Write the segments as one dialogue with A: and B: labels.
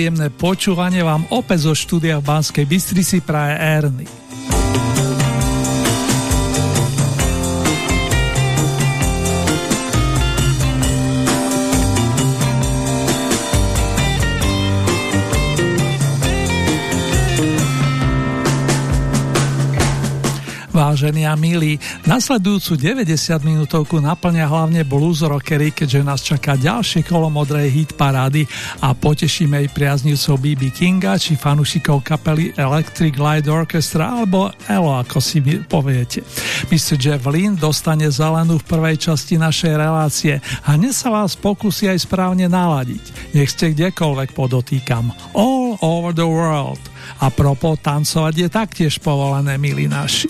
A: Príjemné počúvanie vám opäť zo štúdia v Banskej Bystrici praje Erny. Vážení a milí, nasledujúcu 90 minútovku naplňa hlavne blues rockery, keďže nás čaká ďalšie kolo modrej hit parády a potešíme aj priaznivcov BB Kinga či fanúšikov kapely Electric Light Orchestra alebo ELO, ako si poviete. Mr. Jeff Lynn dostane zelenú v prvej časti našej relácie a dnes sa vás pokusí aj správne naladiť. Nech ste kdekoľvek podotýkam. All over the world. A propo, tancovať je taktiež povolené, milí naši.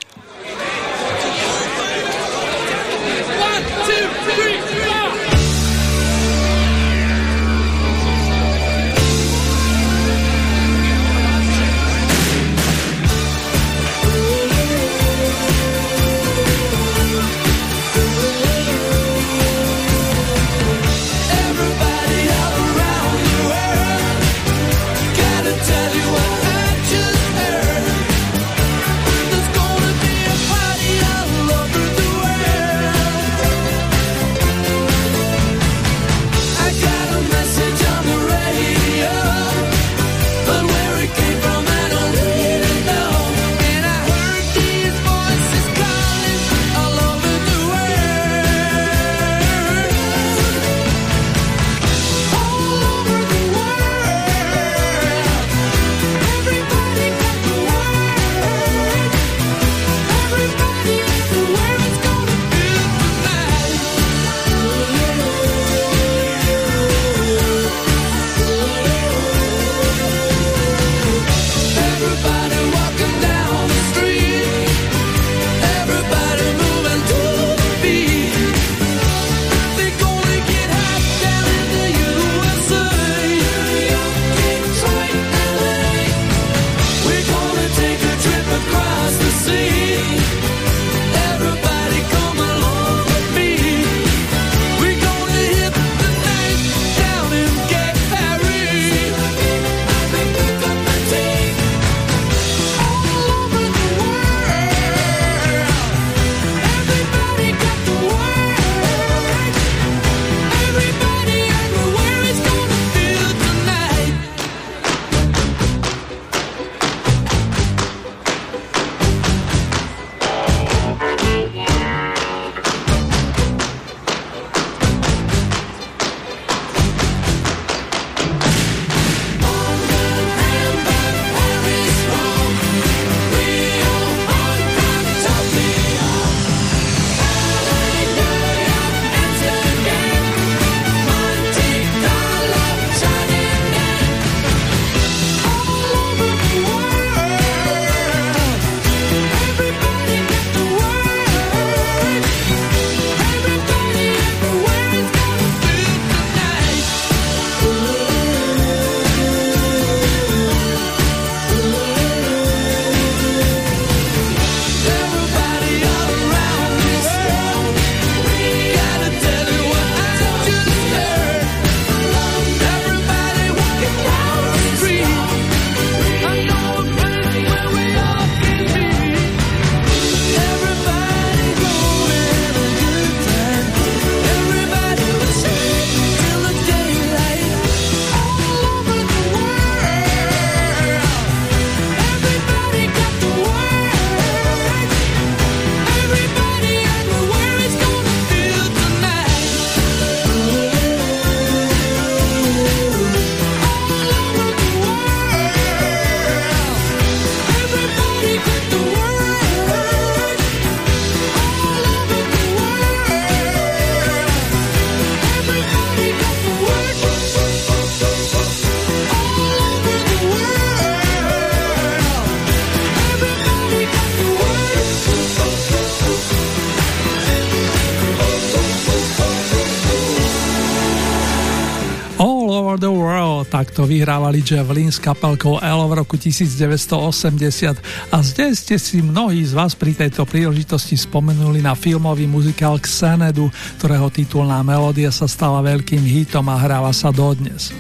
A: Vyhrávali Lynne s kapelkou L v roku 1980 a zde ste si mnohí z vás pri tejto príležitosti spomenuli na filmový muzikál Xenedu, ktorého titulná melódia sa stala veľkým hitom a hráva sa dodnes.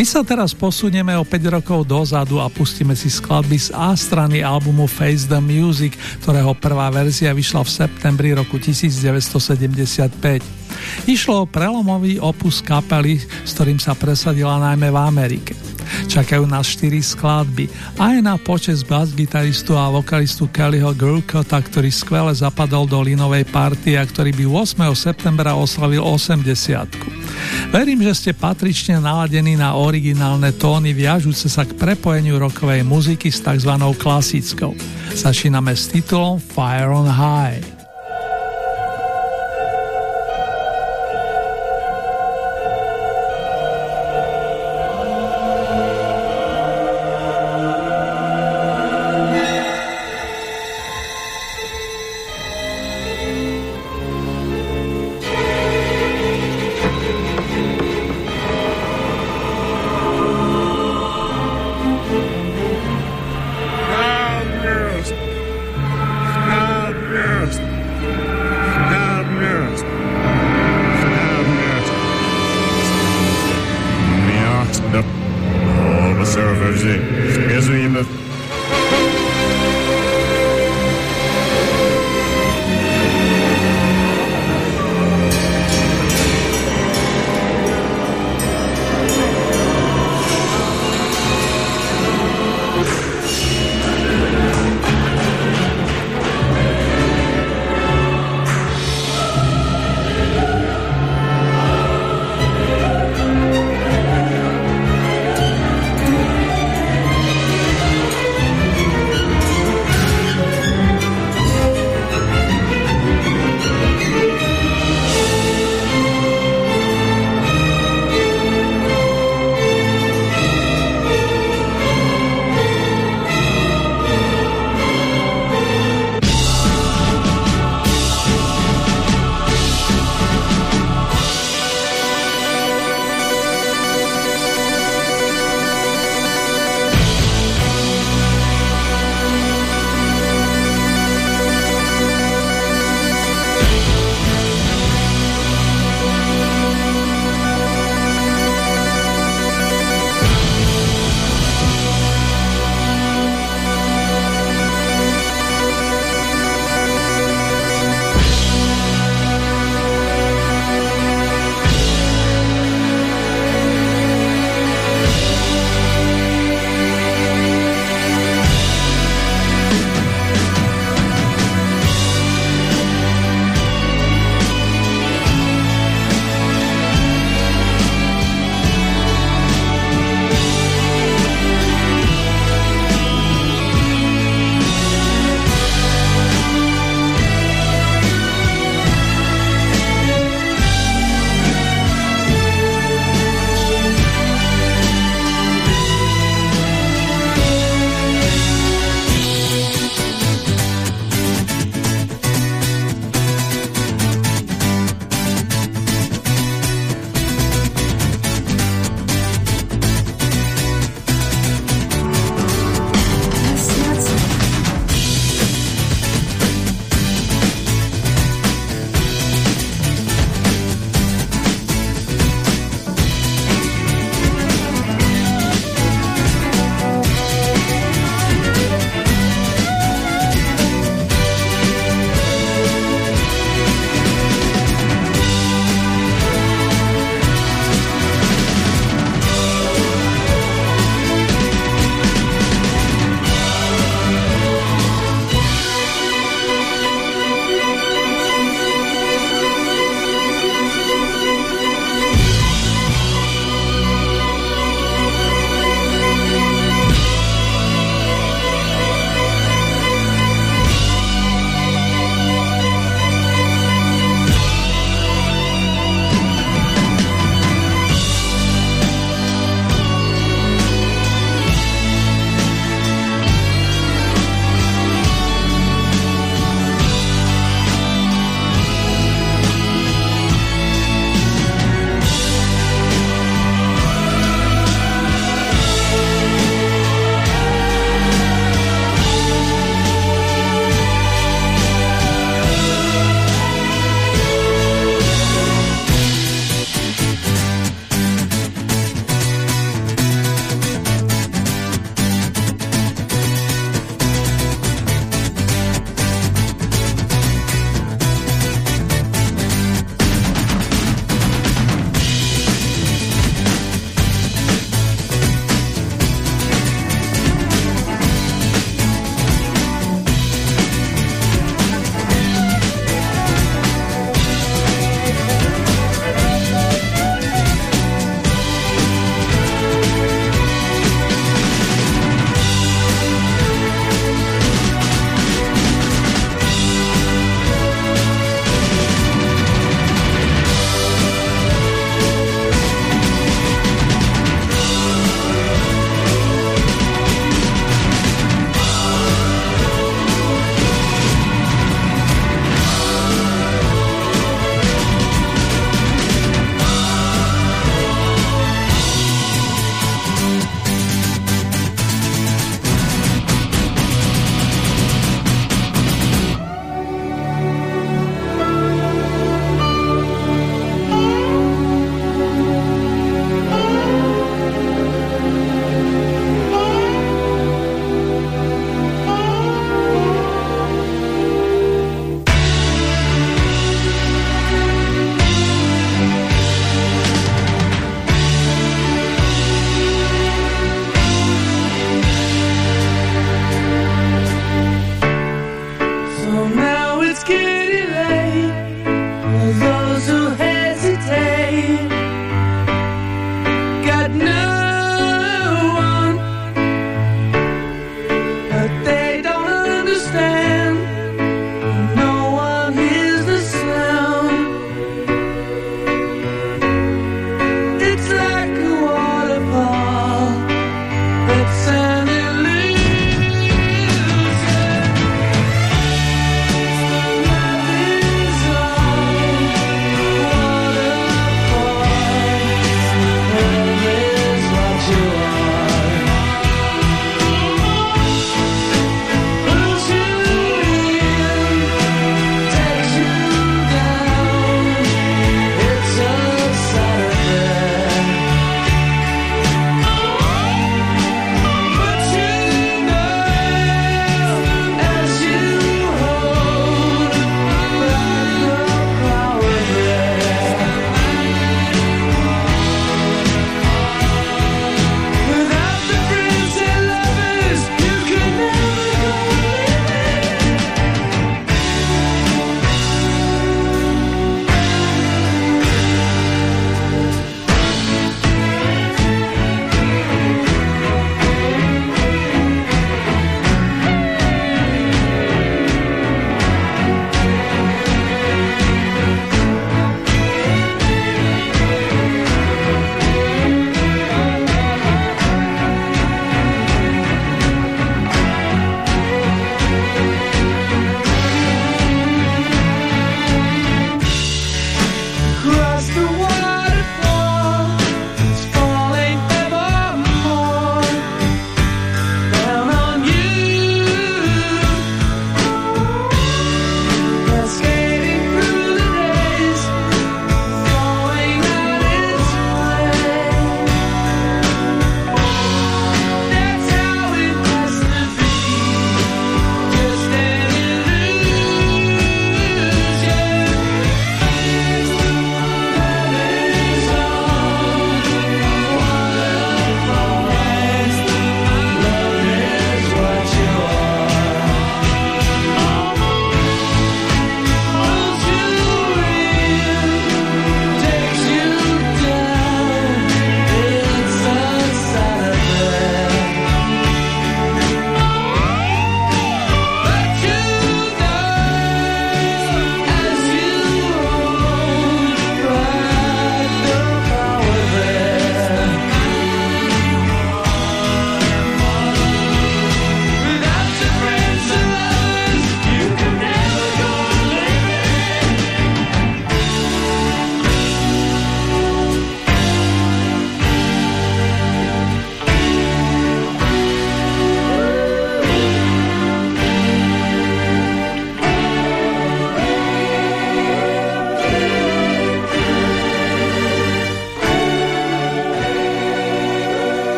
A: My sa teraz posunieme o 5 rokov dozadu a pustíme si skladby z A strany albumu Face the Music, ktorého prvá verzia vyšla v septembri roku 1975. Išlo o prelomový opus kapely, s ktorým sa presadila najmä v Amerike. Čakajú nás 4 skladby, aj na počas bas-gitaristu a vokalistu Kellyho Gurkota, ktorý skvele zapadol do linovej party a ktorý by 8. septembra oslavil 80. Verím, že ste patrične naladení na originálne tóny viažúce sa k prepojeniu rokovej muziky s tzv. klasickou. Začíname s titulom Fire on High.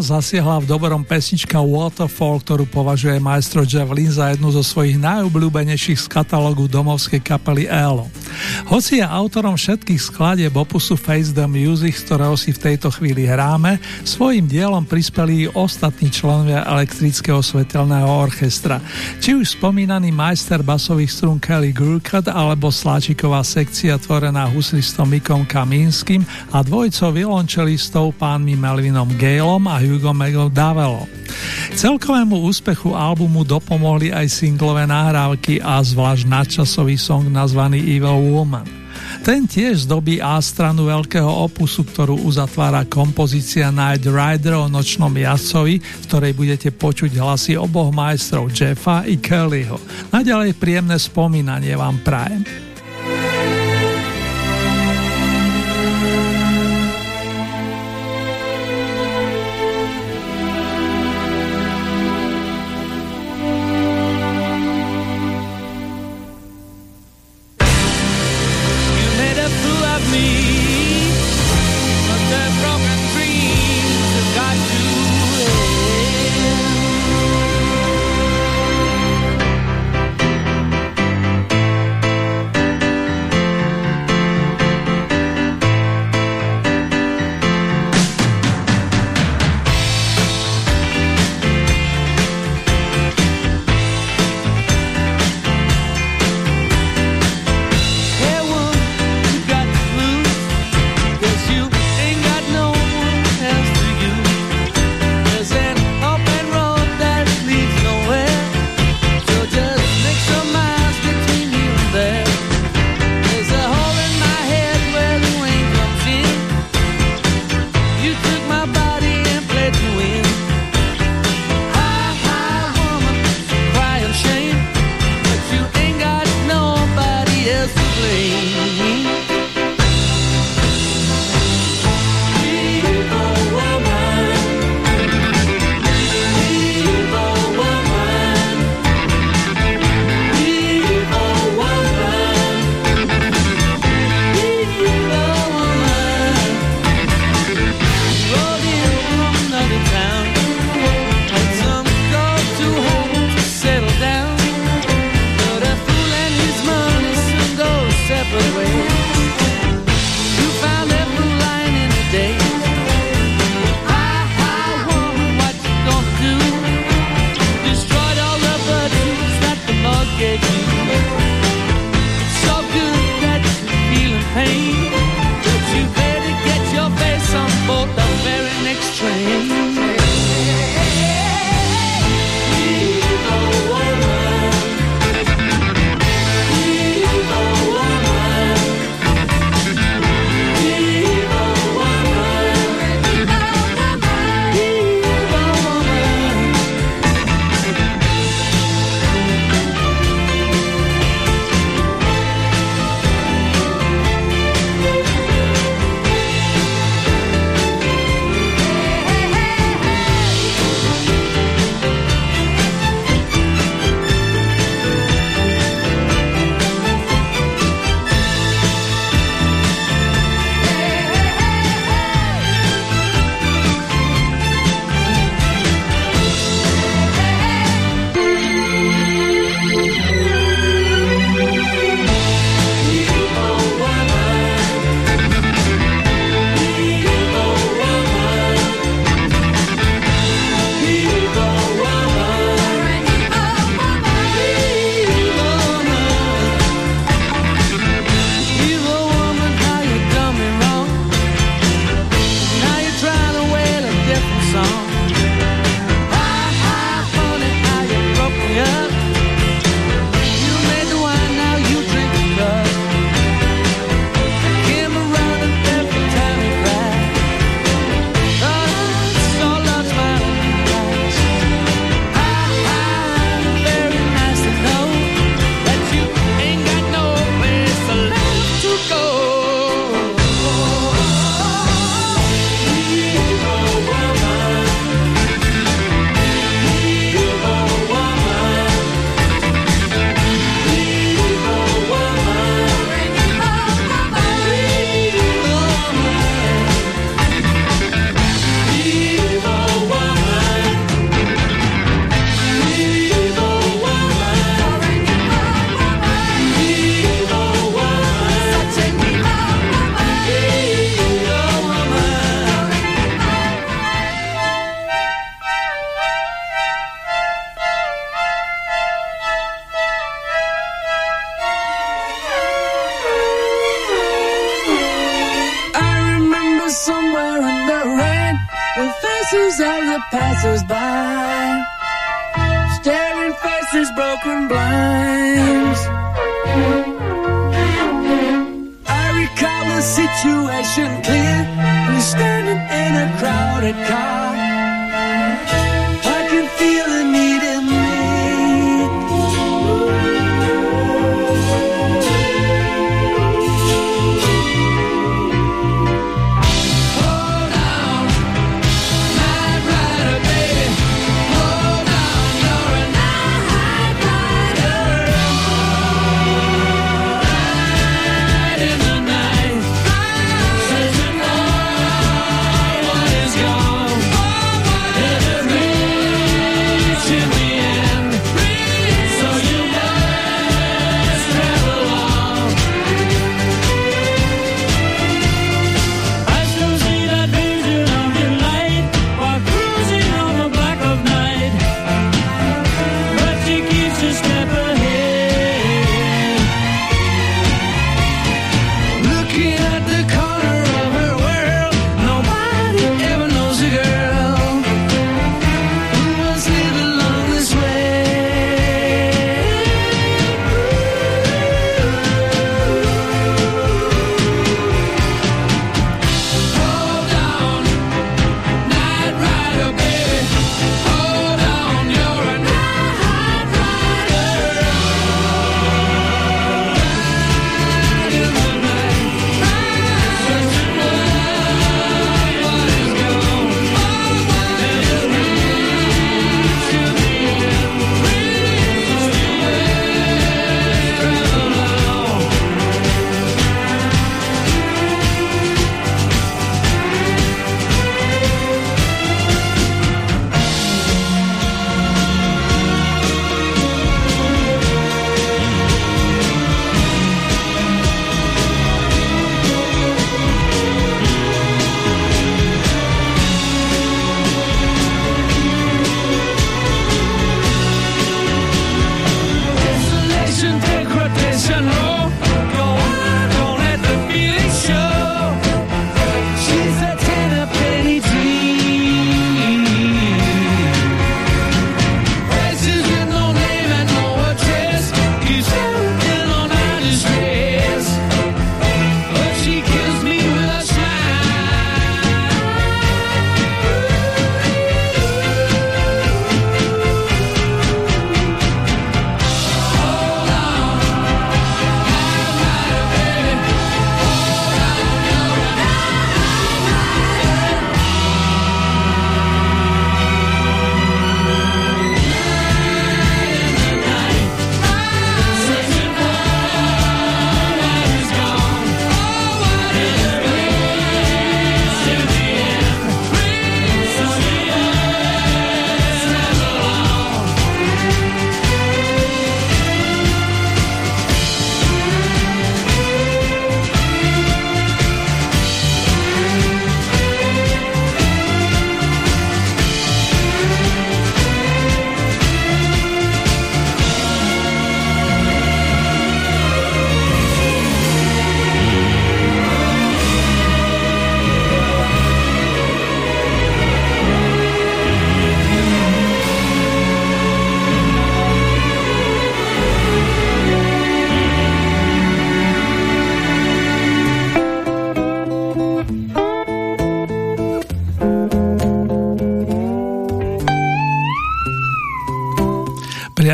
B: Zasiahla v dobrom pesnička Waterfall, ktorú považuje maestro Lynn za jednu zo svojich najobľúbenejších z katalógu domovskej kapely ELO. Hoci je autorom všetkých skladieb opusu Face the Music, z ktorého si v tejto chvíli hráme, svojim dielom prispeli ostatní členovia elektrického svetelného orchestra. Či už spomínaný majster basových strún Kelly Gurkhat alebo sláčiková sekcia tvorená huslistom Mikom Kamínskym a dvojcov violončelistov pánmi Melvinom Galom a Hugo McDowellom. Celkovému úspechu albumu dopomohli aj singlové nahrávky a zvlášť nadčasový song nazvaný Evil Woman. Ten tiež zdobí A stranu veľkého opusu, ktorú uzatvára kompozícia Night Rider o nočnom jazdcovi, v ktorej budete počuť hlasy oboch majstrov Jeffa i Kellyho. Naďalej príjemné spomínanie vám prajem.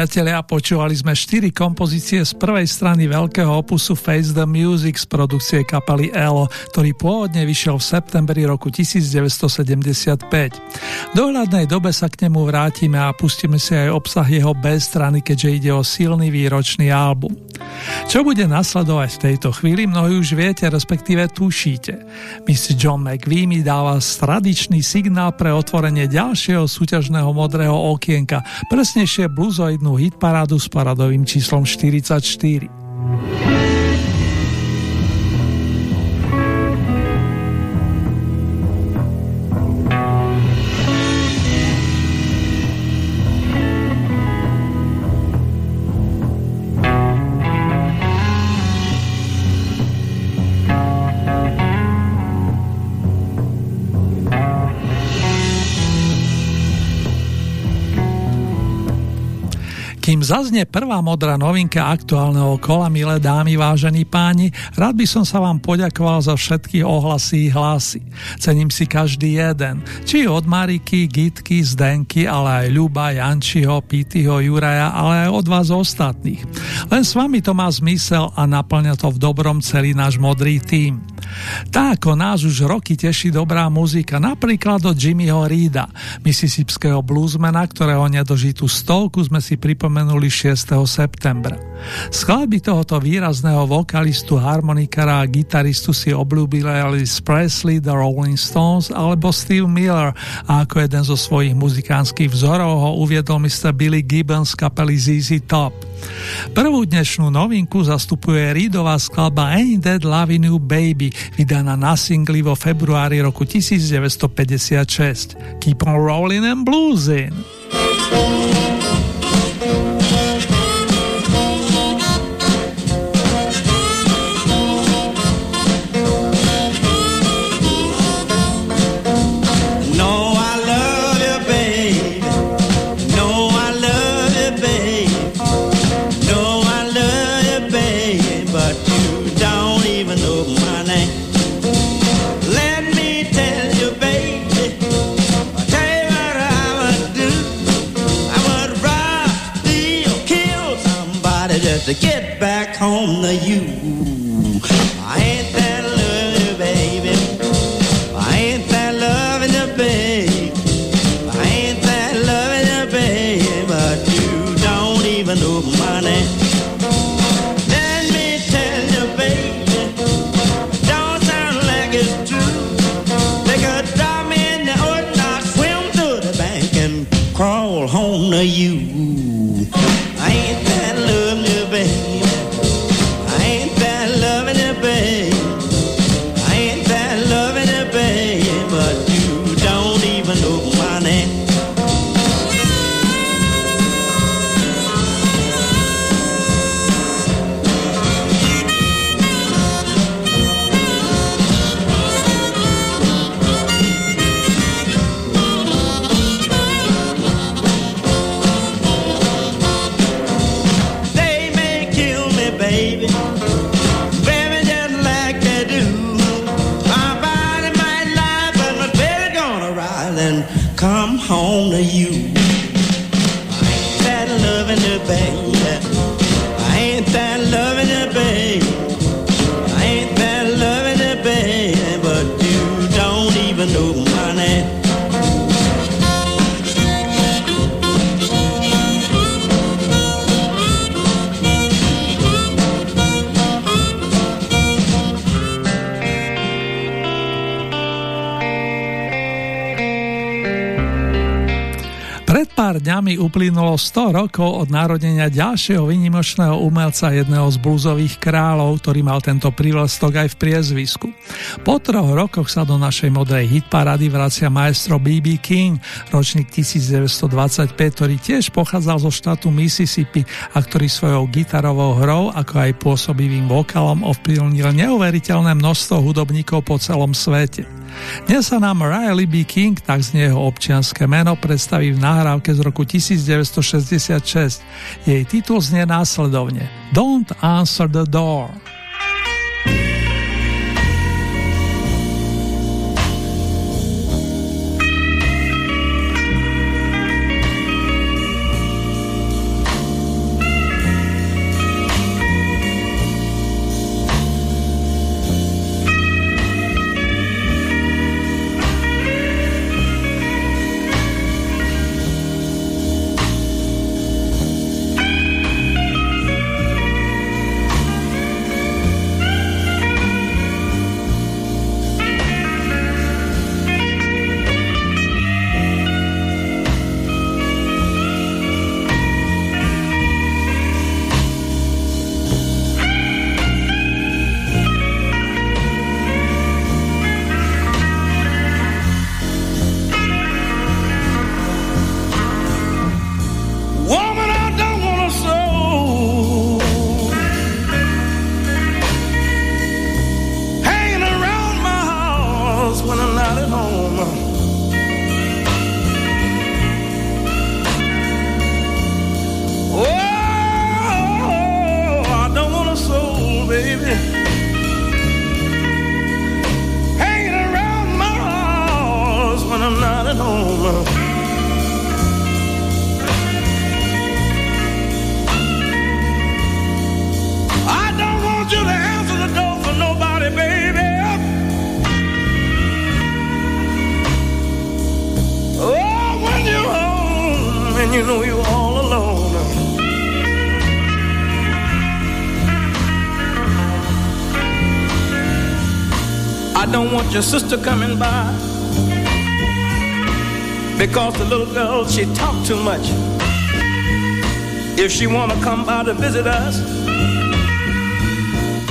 A: Priatelia, počúvali sme 4 kompozície z prvej strany veľkého opusu Face the Music z produkcie kapely ELO, ktorý pôvodne vyšiel v septembri roku 1975. V dohľadnej dobe sa k nemu vrátime a pustíme si aj obsah jeho B strany, keďže ide o silný výročný album. Čo bude nasledovať v tejto chvíli, mnohí už viete, respektíve tušíte. Mr. John McVie mi dáva tradičný signál pre otvorenie ďalšieho súťažného modrého okienka, presnejšie bluzoidnú hitparádu s paradovým číslom 44. Kým zaznie prvá modrá novinka aktuálneho kola, milé dámy, vážení páni, rád by som sa vám poďakoval za všetky ohlasy hlasy. Cením si každý jeden, či od Mariky, Gitky, Zdenky, ale aj Ľuba, Jančiho, Pityho, Juraja, ale aj od vás ostatných. Len s vami to má zmysel a naplňa to v dobrom celý náš modrý tým. Tak ako nás už roky teší dobrá muzika, napríklad od Jimmyho Reeda, mississipského bluesmana, ktorého nedožitú stovku sme si pripomenuli 6. septembra. Skladby tohoto výrazného vokalistu, harmonikara a gitaristu si obľúbili Alice Presley, The Rolling Stones alebo Steve Miller a ako jeden zo svojich muzikánskych vzorov ho uviedol Mr. Billy Gibbons z kapely ZZ Top. Prvú dnešnú novinku zastupuje Reedová skladba Ain't That Loving You Baby, vydaná na singli vo februári roku 1956. Keep on rolling and bluesing.
C: To get back home to you. I ain't that loving baby. I ain't that loving. I ain't that loving. But you don't even know my name. Let me tell you, baby. Don't sound like it's true. In the I'll swim to the bank and crawl home to you. Dňami uplynulo 100 rokov od narodenia ďalšieho vynimočného umelca jedného z blúzových kráľov, ktorý mal tento prívlastok aj v priezvisku. Po troch rokoch sa do našej modrej hitparady vracia maestro B.B. King, ročník 1925, ktorý tiež pochádzal zo štátu Mississippi a ktorý svojou gitarovou hrou, ako aj pôsobivým vokalom ovplyvnil neuveriteľné množstvo hudobníkov po celom svete. Dnes sa nám Riley B. King, tak z jeho občianské meno, predstaví v nahrávke z roku 1966. Jej titul znie následovne Don't Answer the Door.
D: Your sister coming by because the little girl she talk too much. If she wanna come by to visit us,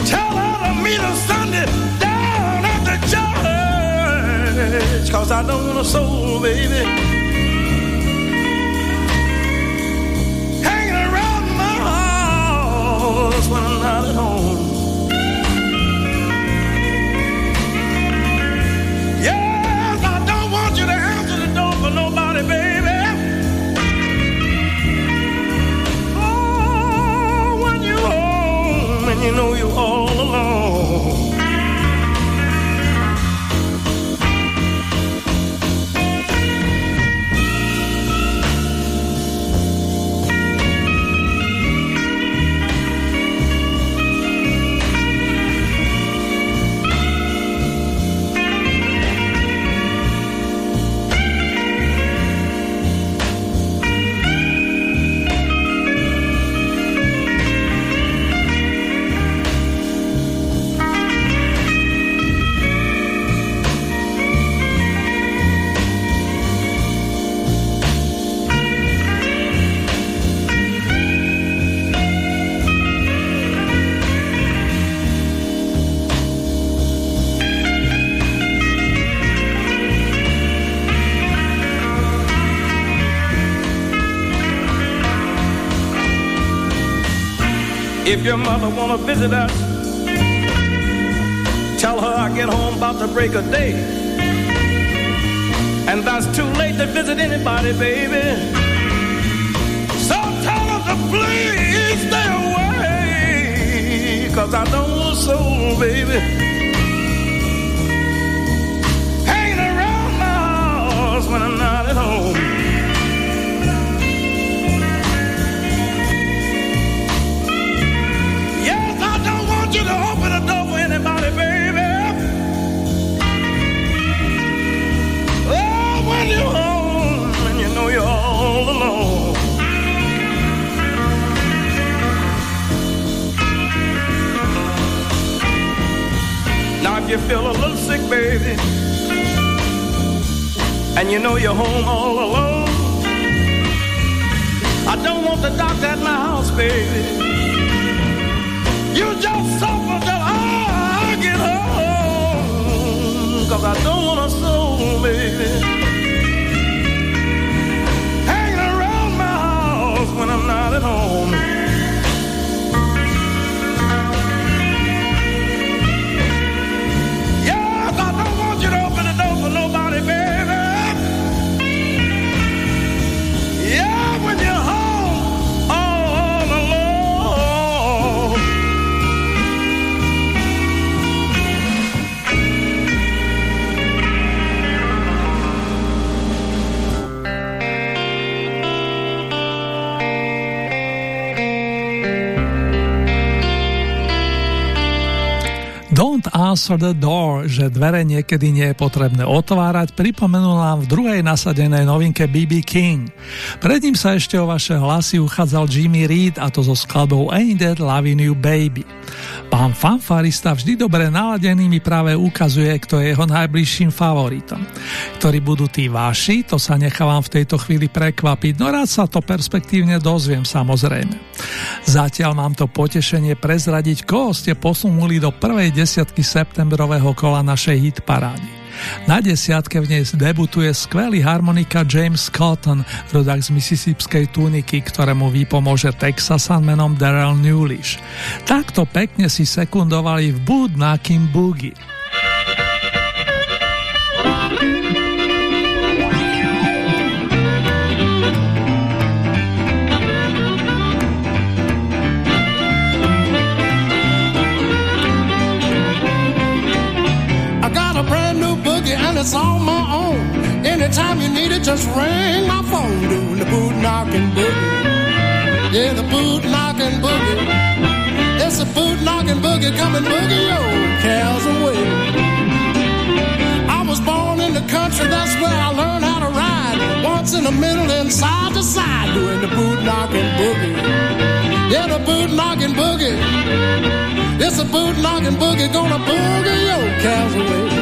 D: tell her to meet us Sunday down at the church. Cause I don't want a soul, baby. If your mother wanna visit us, tell her I get home about the break of day. And that's too late to visit anybody, baby. So tell her to please stay away. Cause I don't want a soul, baby. You know you're home all alone, I don't want the doctor at my house, baby. You just suffer till I get home. Cause I don't want a soul, baby.
A: Answer the door, že dvere niekedy nie je potrebné otvárať, pripomenul nám v druhej nasadenej novinke BB King. Pred ním sa ešte o vaše hlasy uchádzal Jimmy Reed a to so skladbou Ain't That Loving You Baby. Pán fanfarista vždy dobre naladený mi práve ukazuje, kto je jeho najbližším favoritom. Ktorí budú tí vaši, to sa nechávam v tejto chvíli prekvapiť, no rád sa to perspektívne dozviem samozrejme. Zatiaľ mám to potešenie prezradiť, koho ste posunuli do prvej desiatky septembrového kola našej hit parády. Na desiatke v nej debutuje skvelý harmonika James Cotton, rodak z Mississippskej tuniky, ktorému vypomôže Texasan menom Daryl Newlish. Takto pekne si sekundovali v Boot Knocking Boogie.
D: I got a brand new boogie it's on my own.
E: Anytime you need it, just ring my phone doing the boot knocking boogie. Yeah, the boot knocking boogie. It's oh, a boot knocking boogie coming boogie old cows away. I was born in the country, that's where I learned how to ride. Once in the middle and side to side doing the boot knocking boogie. Yeah, the boot knocking boogie. It's a boot knocking boogie gonna boogie oh, your cows away.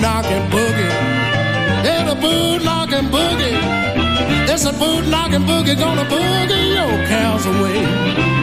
E: Knocking boogie. Yeah, a boot knocking boogie. It's a boot knocking boogie gonna boogie your cows away.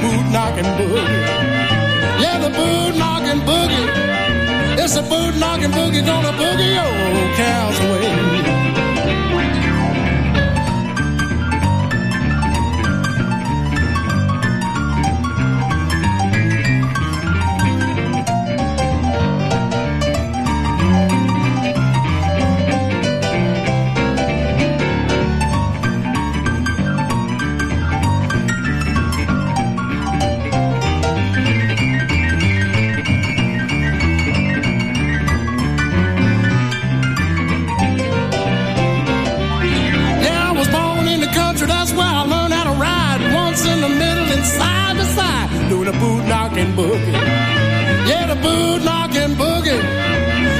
E: Boot knocking boogie. Yeah, the boot knocking boogie. It's a boot knocking boogie gonna boogie your cows away.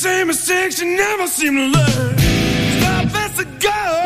D: same mistakes you never seem to learn. Stop as to go,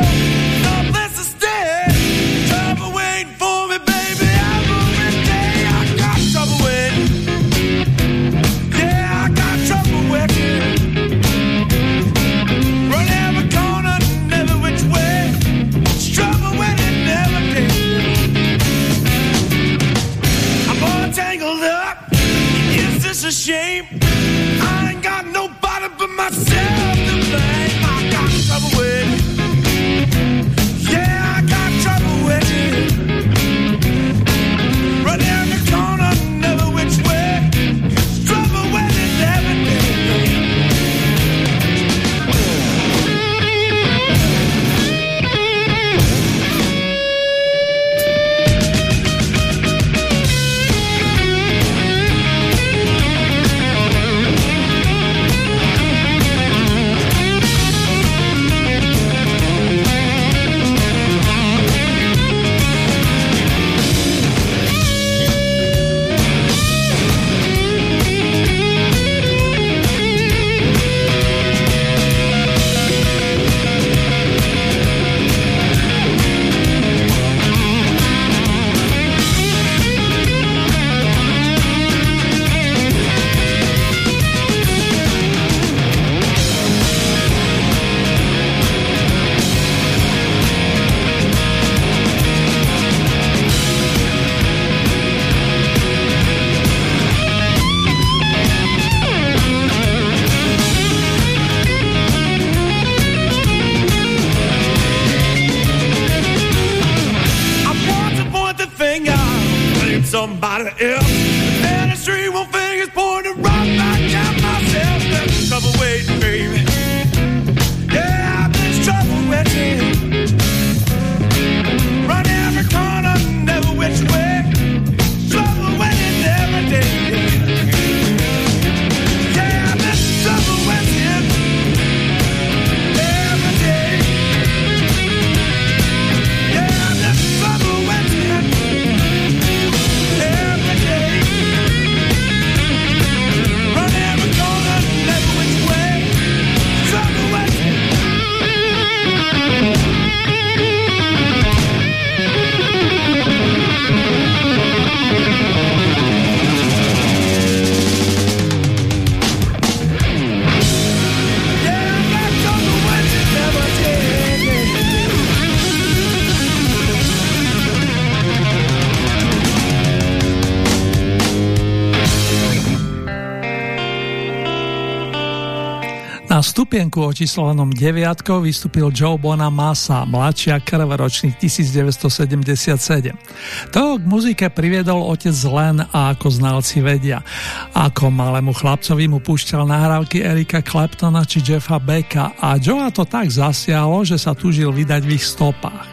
F: stupienku očíslovanom deviatkou vystúpil Joe Bonamassa, mladšia krvoročník 1977. To k muzike priviedol otec Len a ako znalci vedia. Ako malému chlapcovi mu púšťal nahrávky Erika Claptona či Jeffa Becka a Joea to tak zasiahlo, že sa túžil vydať v ich stopách.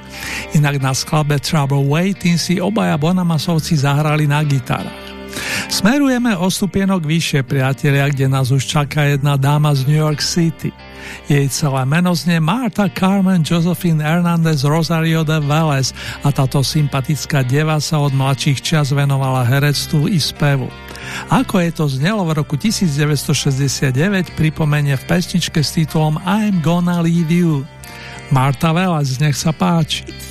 F: Inak na skladbe Trouble Waiting si obaja Bonamasovci zahrali na gitarách. Smerujeme o stupienok vyššie, priatelia, kde nás už čaká jedna dáma z New York City. Jej celé meno znie Marta Carmen Josephine Hernández Rosario de Vélez a táto sympatická deva sa od mladších čas venovala herectvu i spevu. Ako je to znelo v roku 1969, pripomenie v pesničke s titulom I'm Gonna Leave You. Marta Vélez, nech sa páči.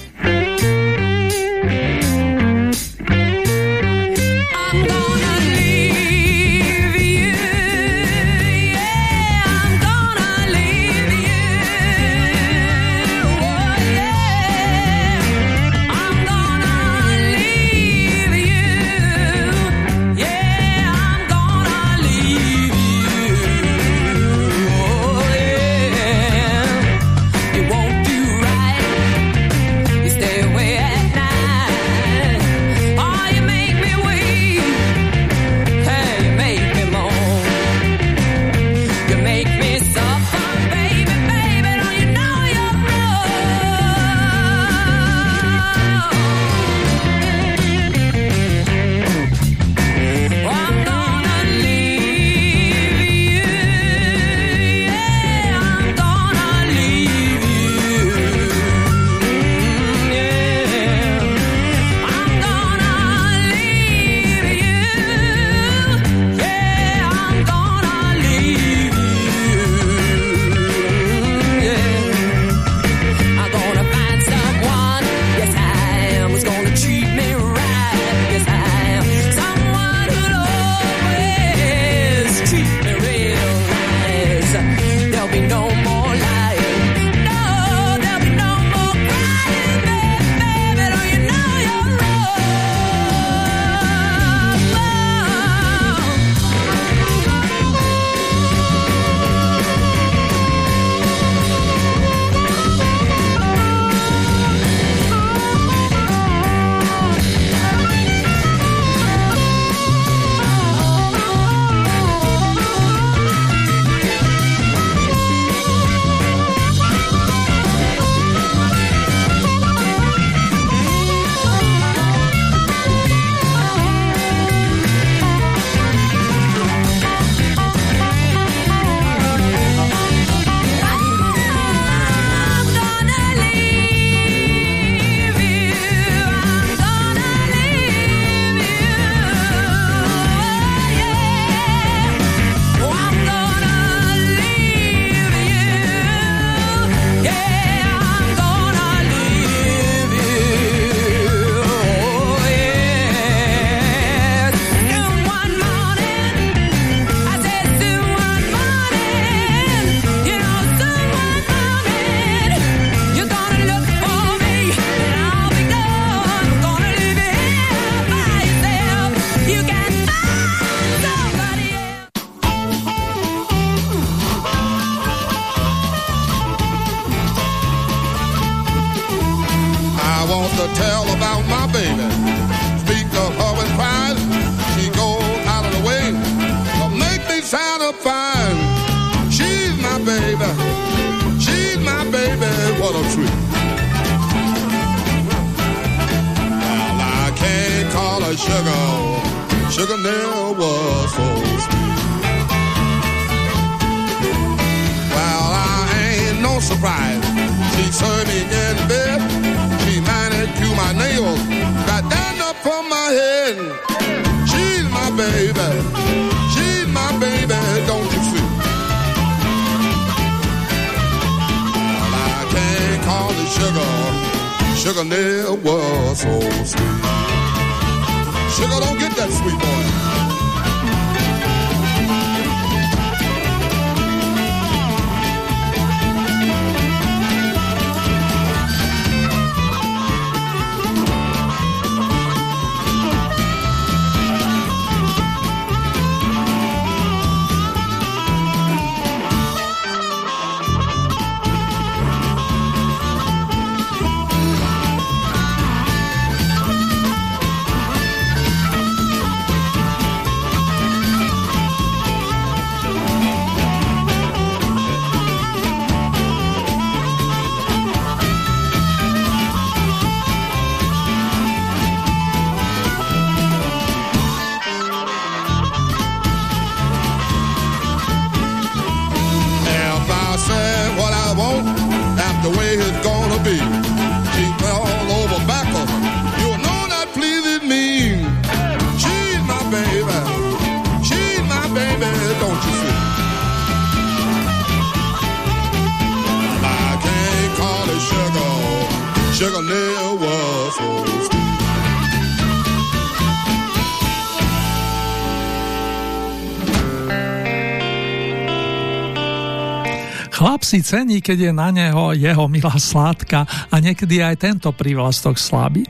G: si cení, keď je na neho jeho milá sládka a niekedy aj tento prívlastok slabý.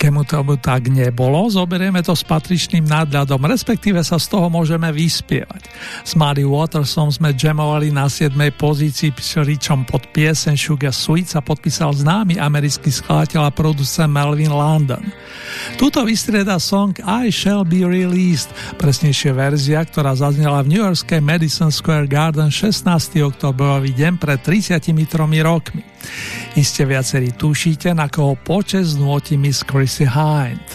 G: Kemu tomu tak nebolo, zoberieme to s patričným nadľadom, respektíve sa z toho môžeme vyspievať. S Mary Watersom sme jamovali na 7. pozícii pričom pod piesen Sugar Sweet sa podpísal známy americký skladateľ a producent Melvin London. Tuto vystrieda song I Shall Be Released, presnejšie verzia, ktorá zaznela v New Yorkskej Madison Square Garden 16. oktobrový deň pred 33 rokmi. Iste viacerí tušíte, na koho počes nôti Miss Chrissy Hind.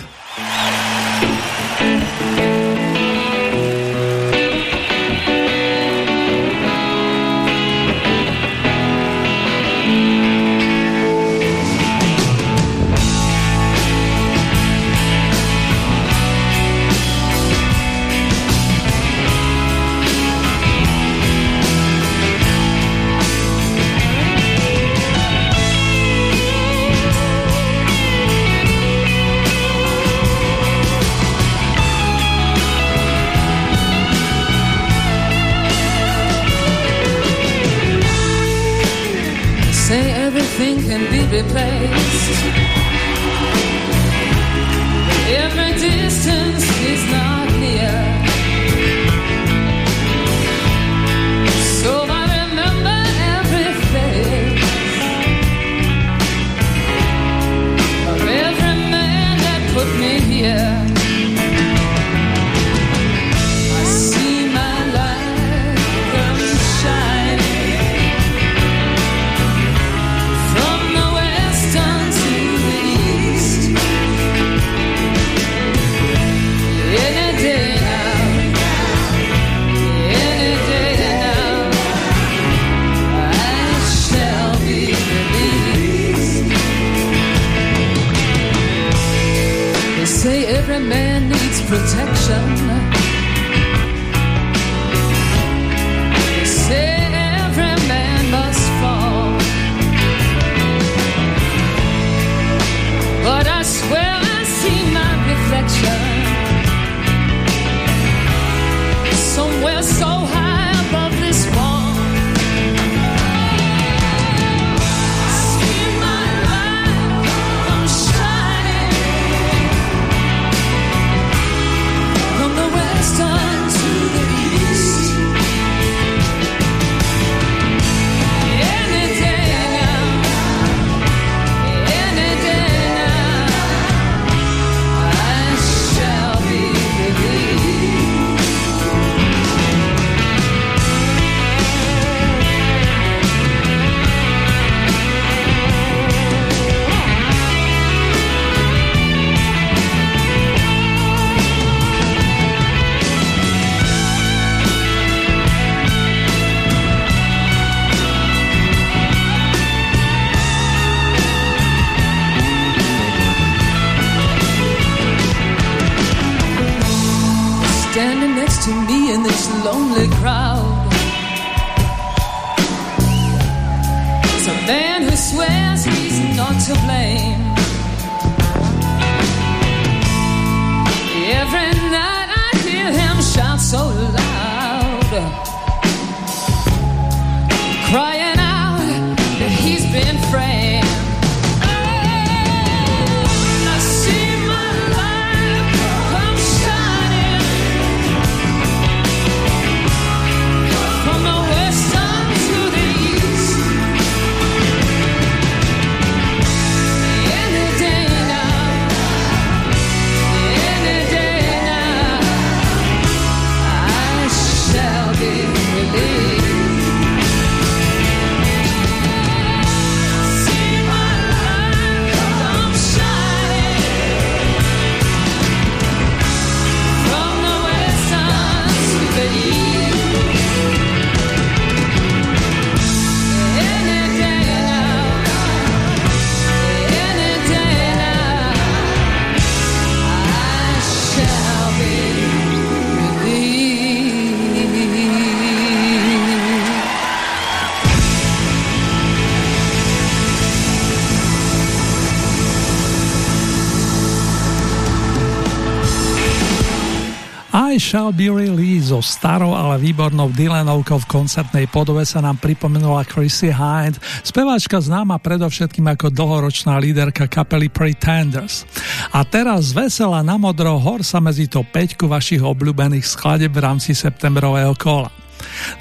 H: Shall Be Released so
A: starou, ale výbornou Dylanovkou v koncertnej podobe sa nám pripomenula Chrissy Hind, speváčka známa predovšetkým ako dlhoročná líderka kapely Pretenders. A teraz vesela na modro hor sa medzi to peťku vašich obľúbených skladeb v rámci septembrového kola.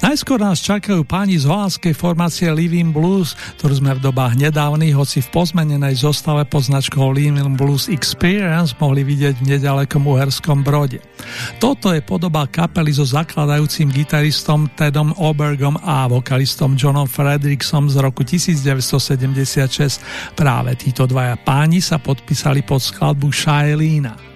A: Najskôr nás čakajú páni z holandskej formácie Living Blues, ktorú sme v dobách nedávnych, hoci v pozmenenej zostave pod značkou Living Blues Experience mohli vidieť v nedalekom uherskom brode. Toto je podoba kapely so zakladajúcim gitaristom Tedom Obergom a vokalistom Johnom Fredricksom z roku 1976. Práve títo dvaja páni sa podpísali pod skladbu Shailina.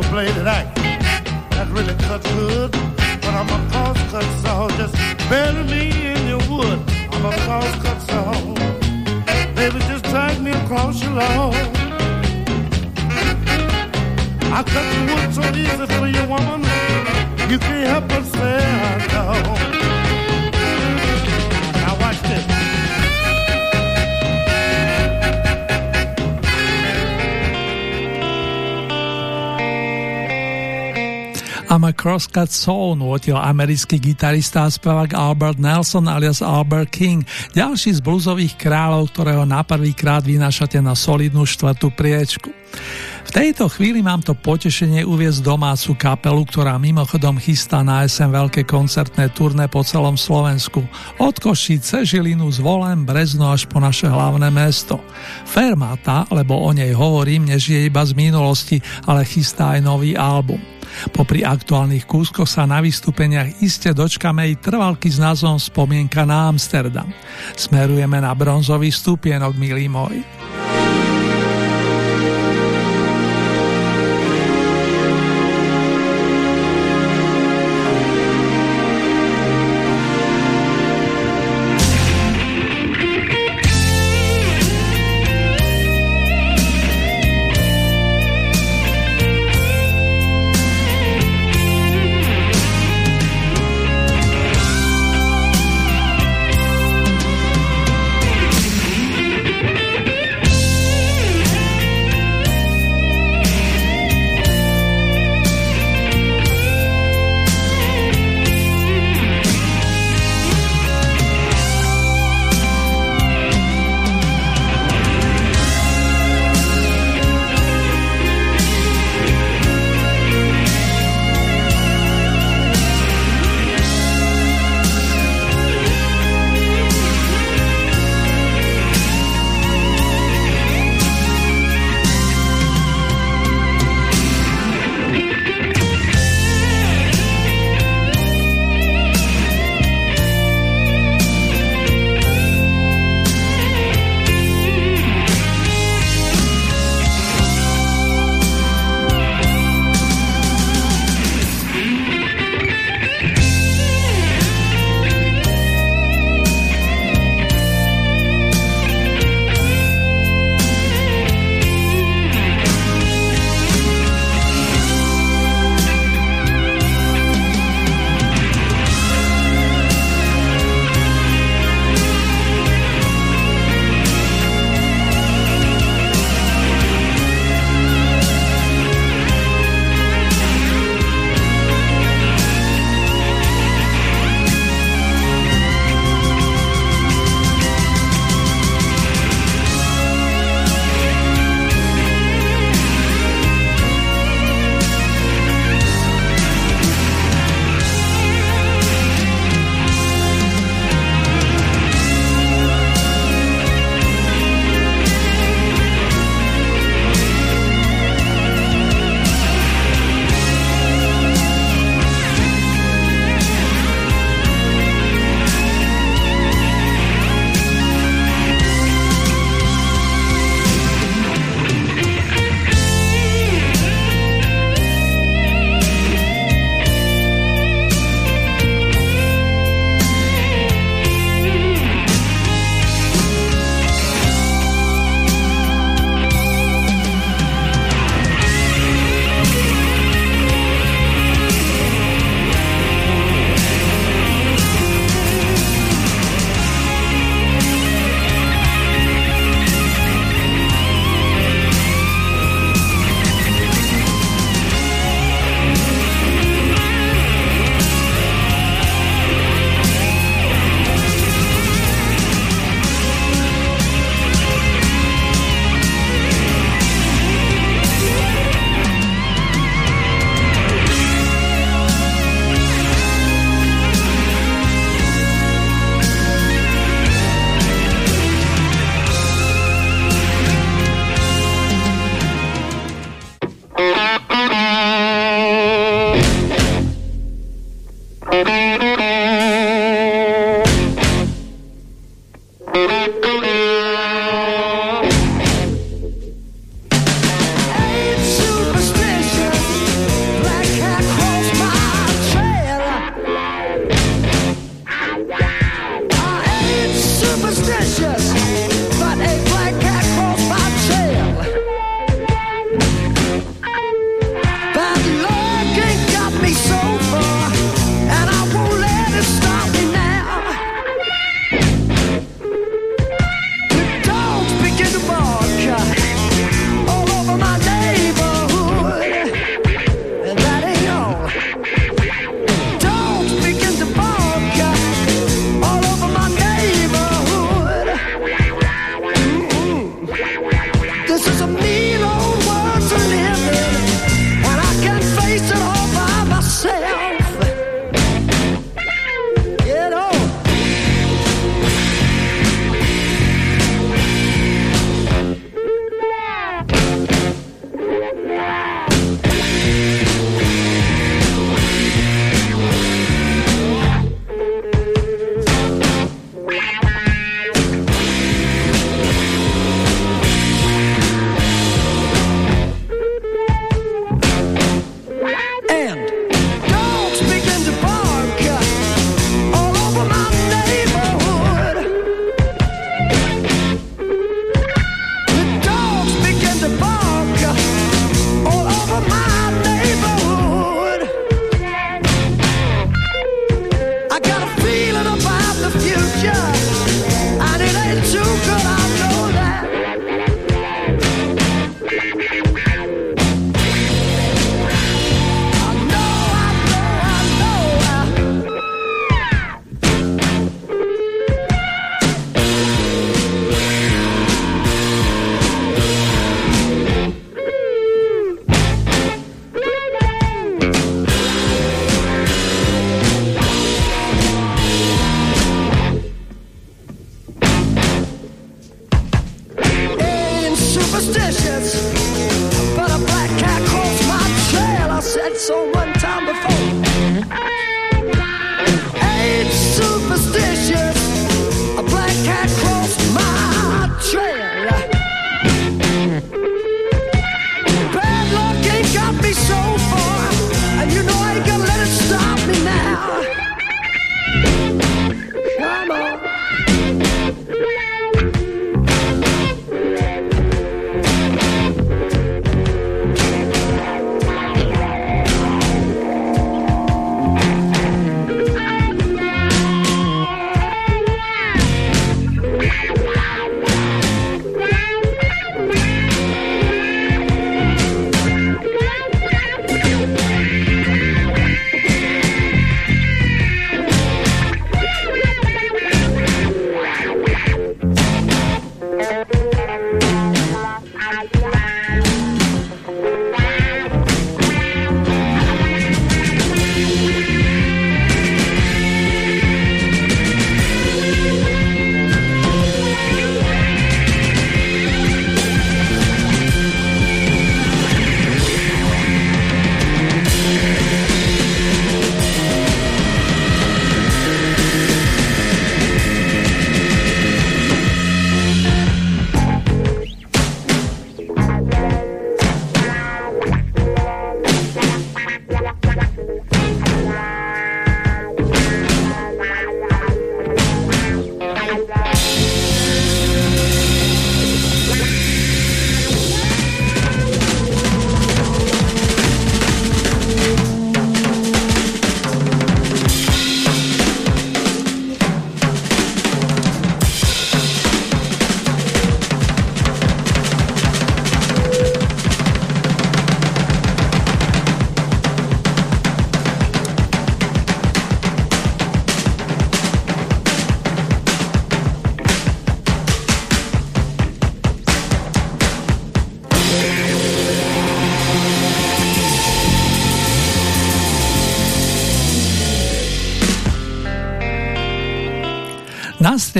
I: Double-bladed axe that really cuts good. But I'm a cross-cut saw. Just bury me in your wood. I'm a cross-cut saw. Baby, just drag me across your lawn. I cut the wood so easy for you, woman. You can't help but say I know.
A: A Crosscut Soul nutil americký gitarista a spevák Albert Nelson alias Albert King, ďalší z bluesových kráľov, ktorého na prvýkrát vynášate na solidnú štvrtú priečku. V tejto chvíli mám to potešenie uviezť domácu kapelu, ktorá mimochodom chystá na SM veľké koncertné turné po celom Slovensku. Od Košice, Žilinu, Zvolen, Brezno až po naše hlavné mesto. Fermata, lebo o nej hovorím, nežije iba z minulosti, ale chystá aj nový album. Popri aktuálnych kúskoch sa na vystúpeniach iste dočkame i trvalky s názvom Spomienka na Amsterdam. Smerujeme na bronzový stupienok, milý môj.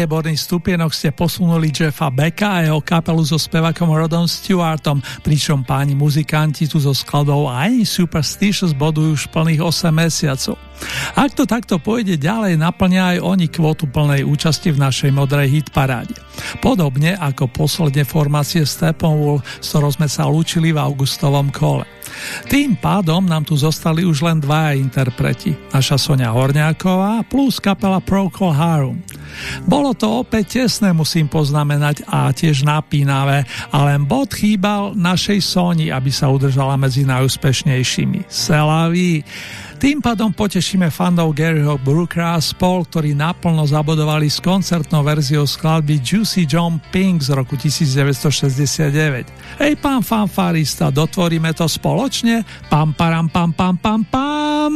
A: Strieborný stupienok ste posunuli Jeffa Becka a jeho kapelu so spevakom Rodom Stewartom, pričom páni muzikanti tu so skladou I Superstitious bodujú už plných 8 mesiacov. Ak to takto pôjde ďalej, naplňa aj oni kvotu plnej účasti v našej modrej hit paráde. Podobne ako posledne formácie Steppenwolf, s ktorou sme sa lúčili v augustovom kole. Tým pádom nám tu zostali už len dvaja interpreti, naša Sonia Horňáková plus kapela Procol Harum. Bolo to opäť tesné, musím poznamenať, a tiež napínavé, a len bod chýbal našej Soni, aby sa udržala medzi najúspešnejšími. Selaví. Tým pádom potešíme fandov Garyho Brookera a spol, ktorí naplno zabodovali s koncertnou verziou skladby Juicy John Pink z roku 1969. Hej pán fanfarista, dotvoríme to spoločne? Pam param pam pam pam pam!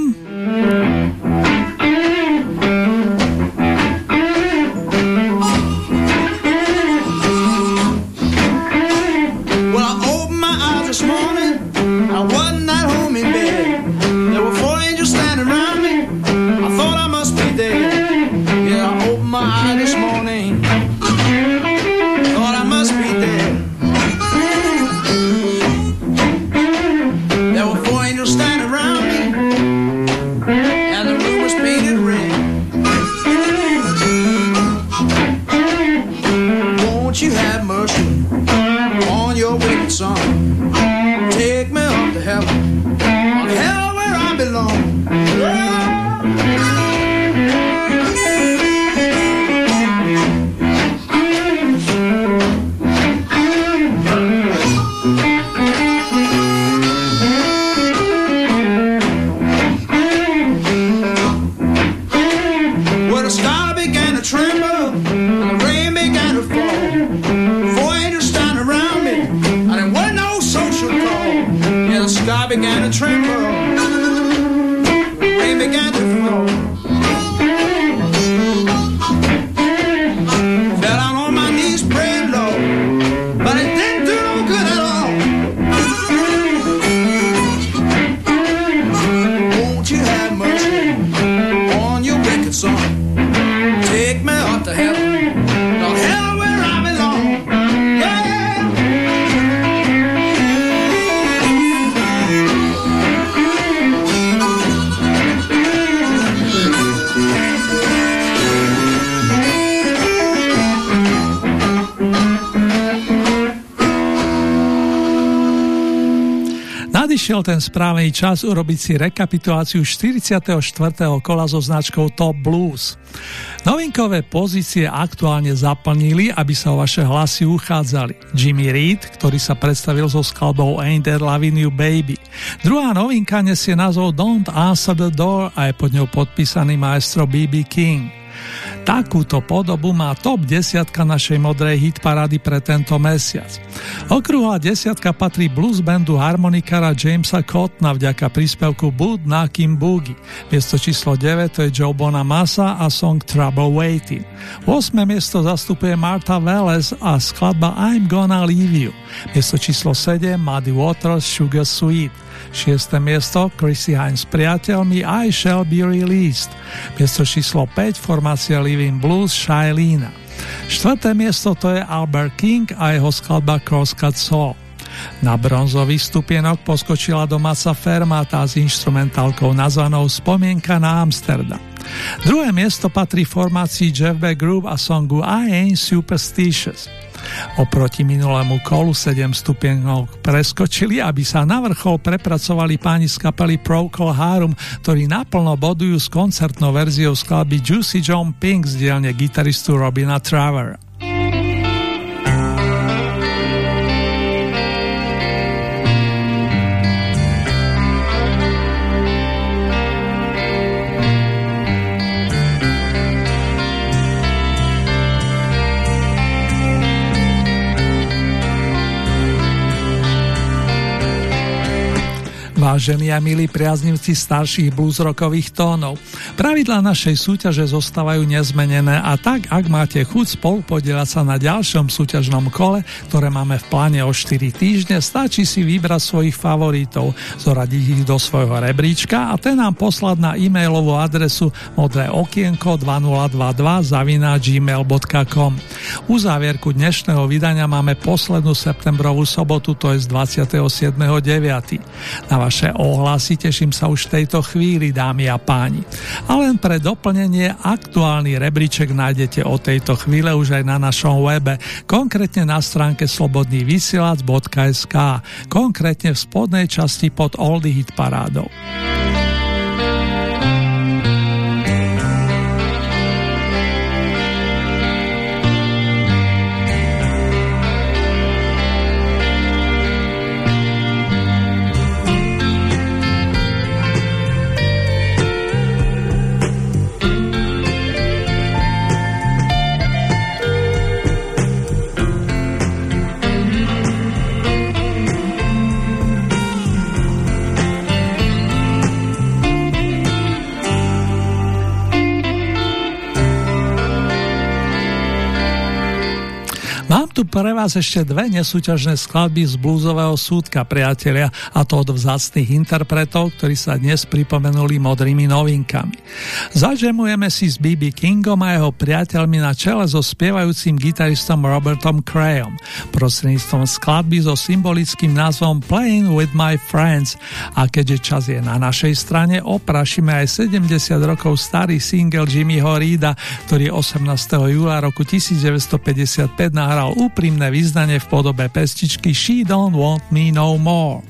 A: Ten správny čas urobiť si rekapituláciu 44. kola so značkou Top Blues. Novinkové pozície aktuálne zaplnili, aby sa o vaše hlasy uchádzali. Jimmy Reed, ktorý sa predstavil so skladbou Ain't That Loving You Baby. Druhá novinka nesie názov Don't Answer the Door a je pod ňou podpísaný maestro B.B. King. Takúto podobu má top desiatka našej modrej hitparády pre tento mesiac. Okruhová desiatka patrí blues bandu harmonikára Jamesa Cottona vďaka príspevku Bud Nakim Boogie. Miesto číslo 9 to je Joe Bonamassa a song Trouble Waiting. 8. miesto zastupuje Martha Welles a skladba I'm Gonna Leave You. Miesto číslo 7 Muddy Waters Sugar Sweet. 6. miesto Chrissy Hines s priateľmi I Shall Be Released. Miesto číslo 5 formácia Living Blues Shailina. 4. miesto to je Albert King a jeho skladba Crosscut Soul. Na bronzový stupienok poskočila domáca Fermata s instrumentálkou nazvanou Spomienka na Amsterdam. Druhé miesto patrí formácii Jeff Beck Group a songu I Ain't Superstitious. Oproti minulému kolu 7 stupienov preskočili, aby sa na vrchol prepracovali páni z kapely Procol Harum, ktorí naplno bodujú s koncertnou verziou skladby Juicy John Pink z dielne gitaristu Robina Travera. Vážení a milí priaznivci starších bluesrockových tónov, pravidlá našej súťaže zostávajú nezmenené a tak, ak máte chuť spolupodielať sa na ďalšom súťažnom kole, ktoré máme v pláne o 4 týždne, stačí si vybrať svojich favoritov, zoradiť ich do svojho rebríčka a ten nám poslať na e-mailovú adresu modré okienko 2022 zavina gmail.com. U závierku dnešného vydania máme poslednú septembrovú sobotu, to je z 27.9. Na vaš vaše ohlasy, teším sa už v tejto chvíli, dámy a páni. A len pre doplnenie, aktuálny rebríček nájdete o tejto chvíle už aj na našom webe, konkrétne na stránke slobodnývysielac.sk, konkrétne v spodnej časti pod Oldy Hit parádou. cripto pre vás ešte dve nesúťažné skladby z blúzového súdka, priatelia, a to od vzácných interpretov, ktorí sa dnes pripomenuli modrými novinkami. Zažemujeme si s B.B. Kingom a jeho priateľmi na čele so spievajúcim gitaristom Robertom Crayom, prostredníctvom skladby so symbolickým názvom Playing with my friends a keďže čas je na našej strane, oprašíme aj 70 rokov starý single Jimmyho Reeda, ktorý 18. júla roku 1955 nahral úprimne úprimné význanie v podobe pestičky She Don't Want Me No More.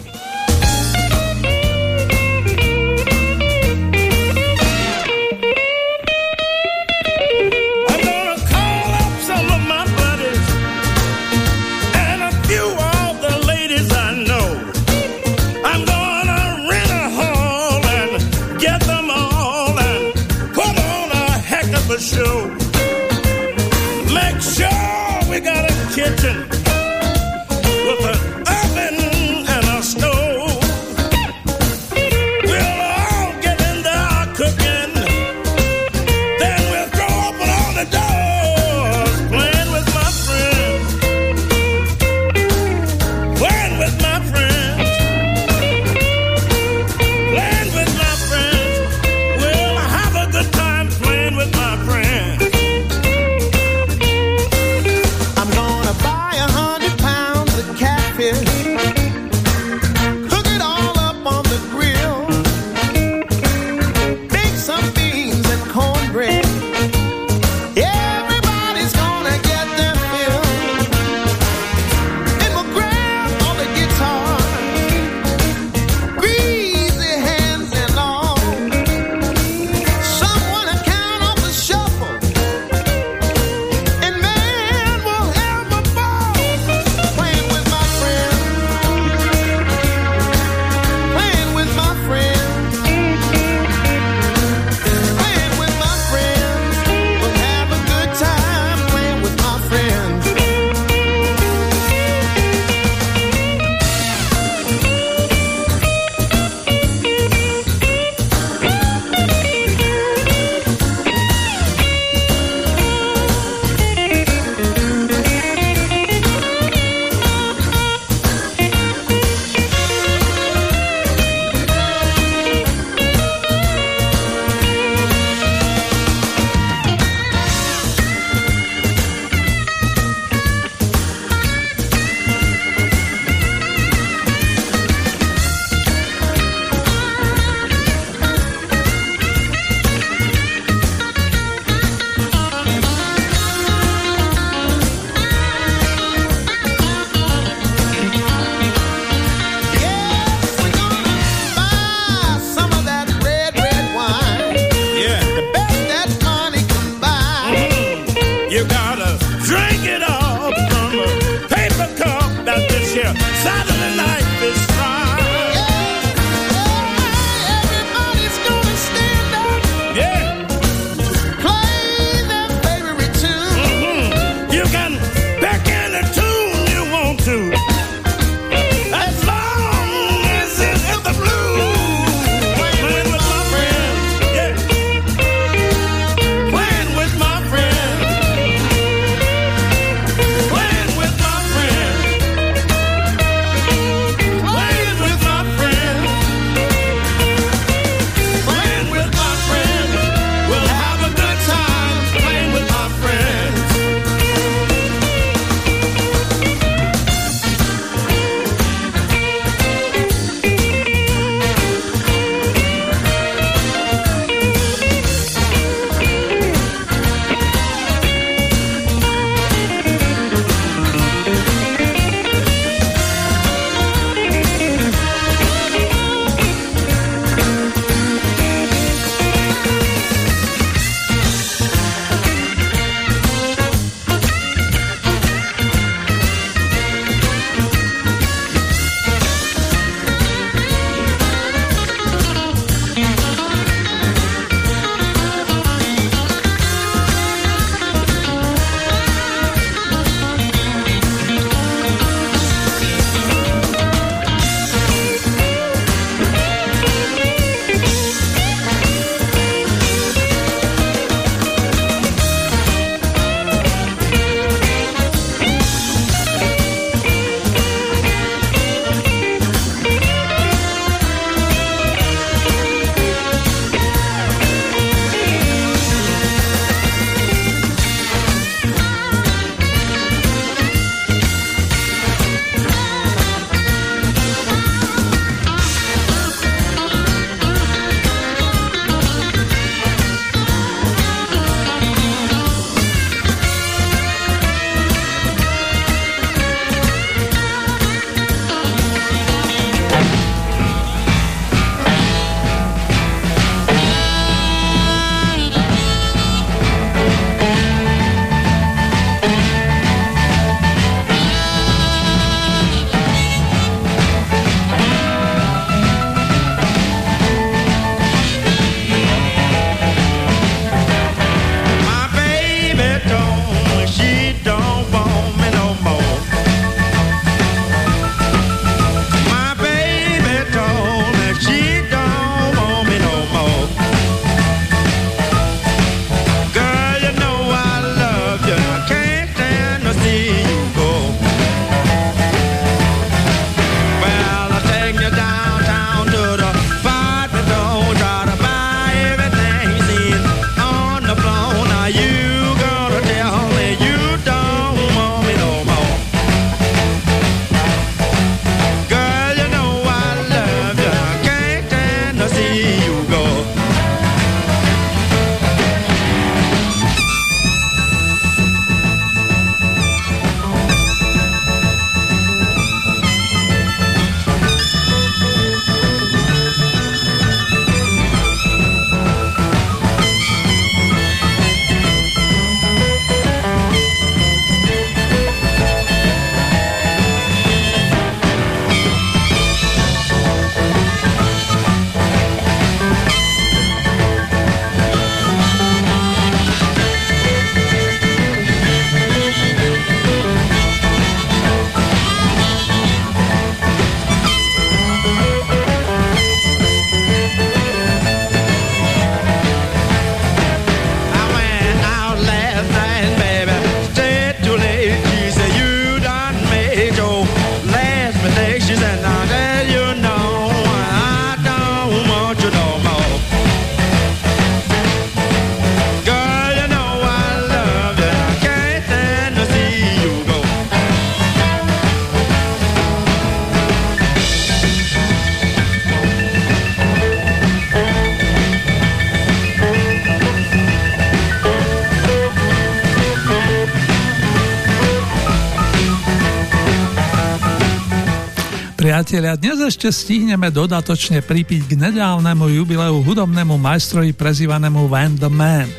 G: Priatelia, dnes ešte stihneme dodatočne pripiť k nedávnemu jubileu hudobnému majstrovi prezývanému Van the Man.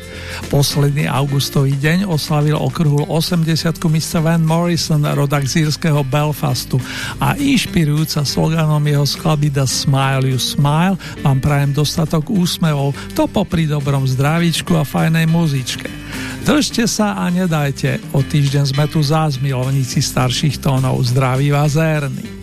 G: Posledný augustový deň oslavil okruhul 80 Mr. Van Morrison, rodak z Belfastu a inšpirujúca sloganom jeho skladby The Smile You Smile vám prajem dostatok úsmevov, to popri dobrom zdravíčku a fajnej muzičke. Držte sa a nedajte, o týždeň sme tu zás milovníci starších tónov. Zdraví vás Ernie.